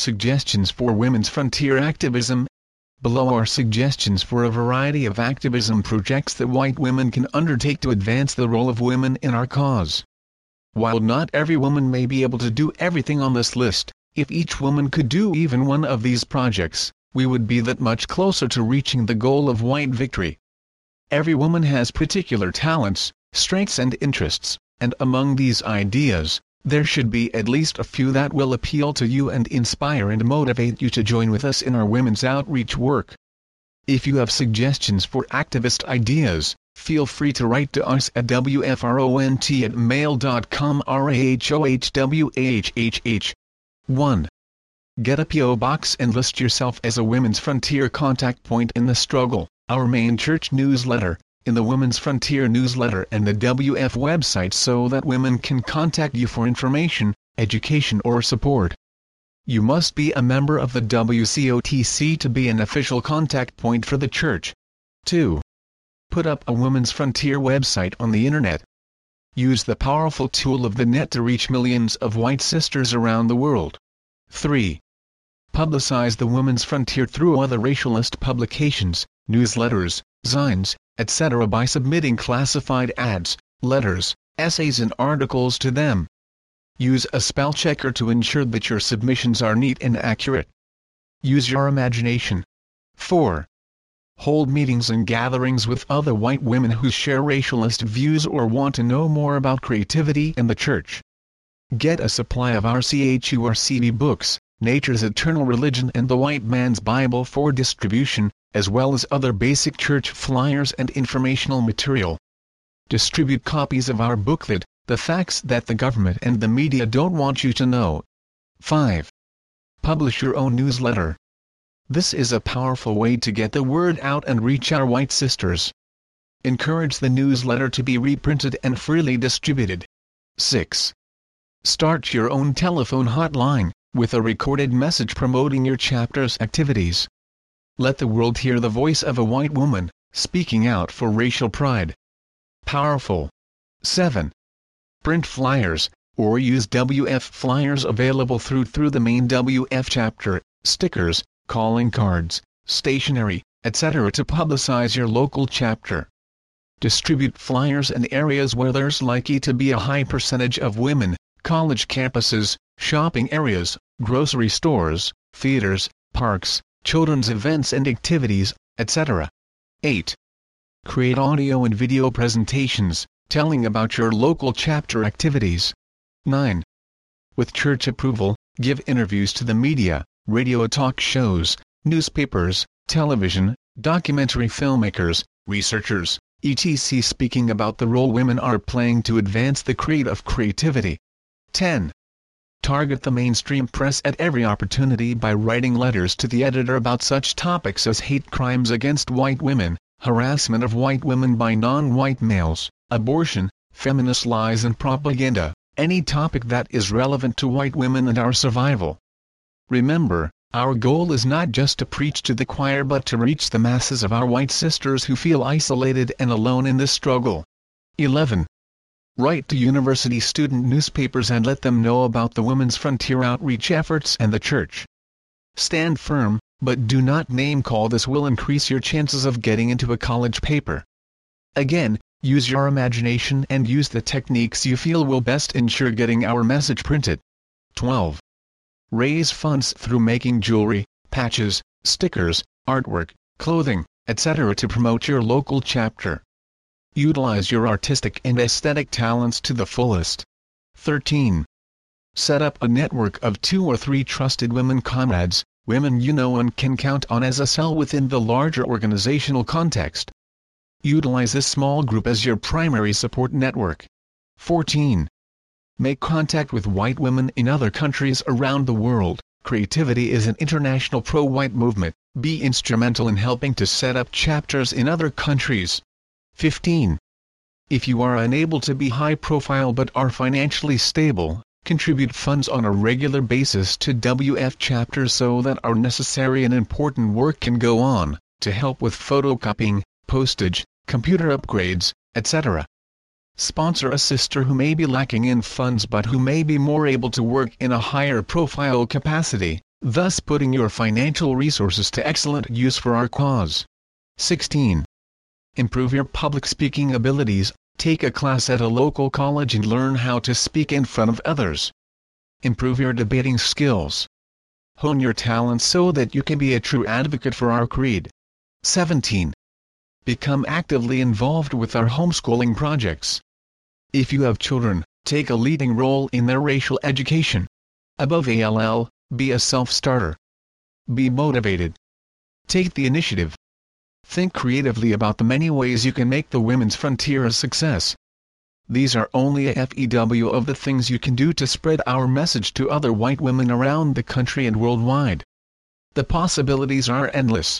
Suggestions for Women's Frontier Activism Below are suggestions for a variety of activism projects that white women can undertake to advance the role of women in our cause. While not every woman may be able to do everything on this list, if each woman could do even one of these projects, we would be that much closer to reaching the goal of white victory. Every woman has particular talents, strengths and interests, and among these ideas, there should be at least a few that will appeal to you and inspire and motivate you to join with us in our women's outreach work. If you have suggestions for activist ideas, feel free to write to us at wfront at mail.com RaHoWa. 1. Get a P.O. box and list yourself as a Women's Frontier contact point in the struggle, our main church newsletter, in the Women's Frontier newsletter and the WF website so that women can contact you for information, education or support. You must be a member of the WCOTC to be an official contact point for the church. 2. Put up a Women's Frontier website on the Internet. Use the powerful tool of the net to reach millions of white sisters around the world. 3. Publicize the Women's Frontier through other racialist publications, newsletters, zines, etc. by submitting classified ads, letters, essays and articles to them. Use a spell checker to ensure that your submissions are neat and accurate. Use your imagination. 4. Hold meetings and gatherings with other white women who share racialist views or want to know more about creativity and the church. Get a supply of RCHURCB books, Nature's Eternal Religion and the White Man's Bible for distribution, as well as other basic church flyers and informational material. Distribute copies of our booklet, The Facts That the Government and the Media Don't Want You to Know. 5. Publish your own newsletter. This is a powerful way to get the word out and reach our white sisters. Encourage the newsletter to be reprinted and freely distributed. 6. Start your own telephone hotline, with a recorded message promoting your chapter's activities. Let the world hear the voice of a white woman, speaking out for racial pride. Powerful. 7. Print flyers, or use WF flyers available through through the main WF chapter, stickers, calling cards, stationery, etc. to publicize your local chapter. Distribute flyers in areas where there's likely to be a high percentage of women, college campuses, shopping areas, grocery stores, theaters, parks, children's events and activities, etc. 8. Create audio and video presentations, telling about your local chapter activities. 9. With church approval, give interviews to the media, radio talk shows, newspapers, television, documentary filmmakers, researchers, etc. speaking about the role women are playing to advance the creed of creativity. 10 target the mainstream press at every opportunity by writing letters to the editor about such topics as hate crimes against white women, harassment of white women by non-white males, abortion, feminist lies and propaganda, any topic that is relevant to white women and our survival. Remember, our goal is not just to preach to the choir but to reach the masses of our white sisters who feel isolated and alone in this struggle. 11. Write to university student newspapers and let them know about the Women's Frontier outreach efforts and the church. Stand firm, but do not name-call this will increase your chances of getting into a college paper. Again, use your imagination and use the techniques you feel will best ensure getting our message printed. 12. Raise funds through making jewelry, patches, stickers, artwork, clothing, etc. to promote your local chapter. Utilize your artistic and aesthetic talents to the fullest. 13. Set up a network of two or three trusted women comrades, women you know and can count on as a cell within the larger organizational context. Utilize this small group as your primary support network. 14. Make contact with white women in other countries around the world. Creativity is an international pro-white movement. Be instrumental in helping to set up chapters in other countries. 15. If you are unable to be high profile but are financially stable, contribute funds on a regular basis to WF chapters so that our necessary and important work can go on, to help with photocopying, postage, computer upgrades, etc. Sponsor a sister who may be lacking in funds but who may be more able to work in a higher profile capacity. thus putting your financial resources to excellent use for our cause. 16. Improve your public speaking abilities, take a class at a local college and learn how to speak in front of others. Improve your debating skills. Hone your talents so that you can be a true advocate for our creed. 17. Become actively involved with our homeschooling projects. If you have children, take a leading role in their racial education. Above ALL, be a self-starter. Be motivated. Take the initiative. Think creatively about the many ways you can make the women's frontier a success. These are only a FEW of the things you can do to spread our message to other white women around the country and worldwide. The possibilities are endless.